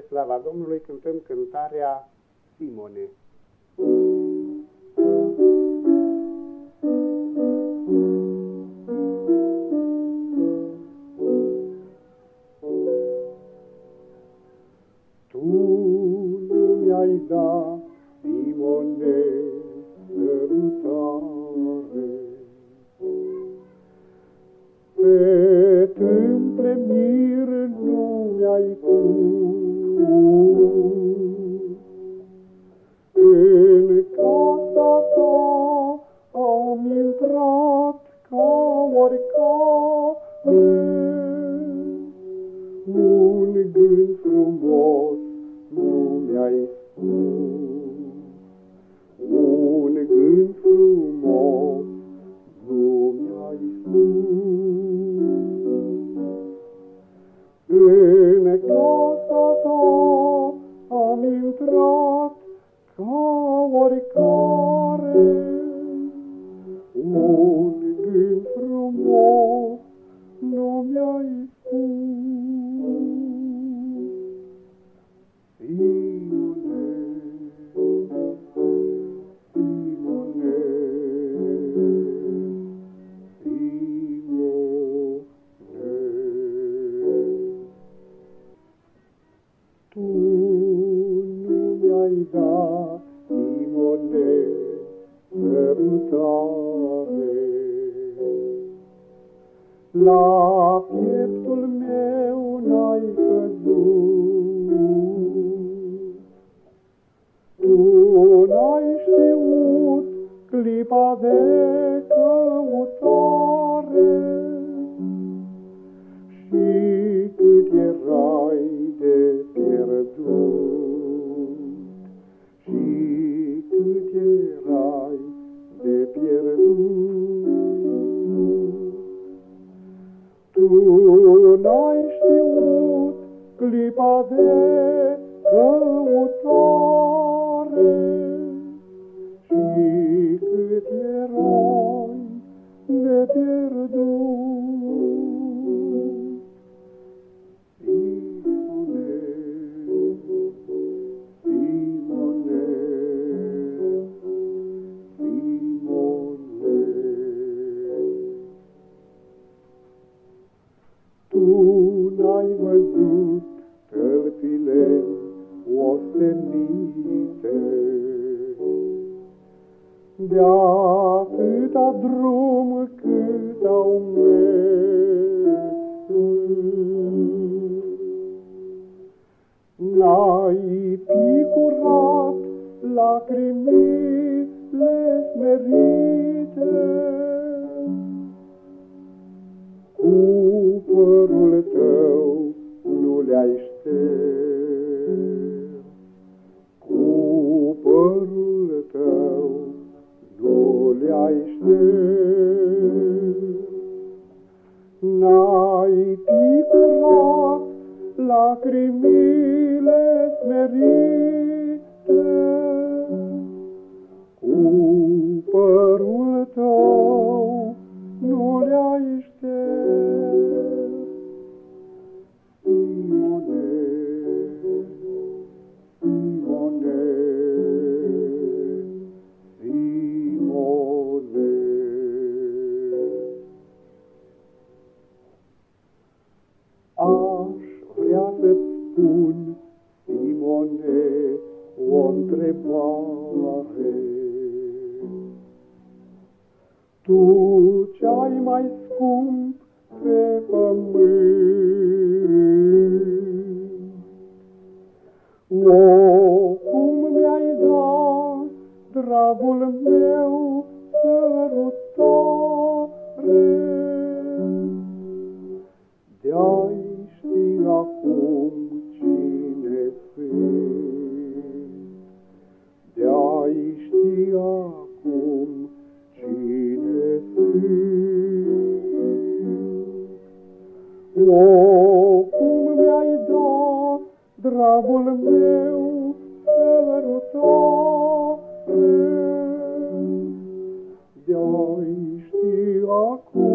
spre slava Domnului cântăm cântarea Simone. Tu nu mi-ai dat, Simone, sărutare, pe tâmple mir nu mi-ai sărutare. La pieptul meu n-ai căzut, Tu n-ai știut clipa de clipa de căutare și cât erai de pierdut. De atâta drum cât au mers. N-ai picurat lacrimile smerite, cu N-ai picurat lacrimile smerite, Cu părul tău o întrebare. Tu ce-ai mai scump pe pământ, O, cum mi-ai dat, dragul meu, sărutare, De-ai ști acum meu, sărutare, De-ai ști acum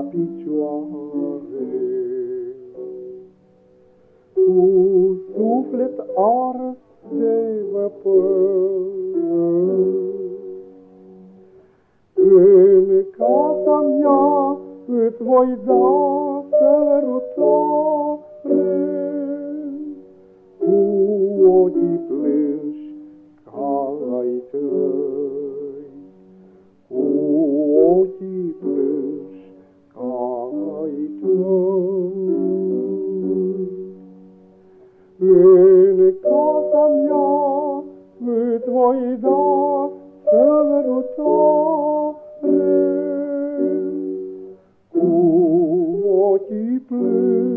la picioare. Cu suflet ars de văpăr, în casa mea îți voi da sărutare, cu ochii plânși ca ai tăi, voi da sărbătoare cu ochii plini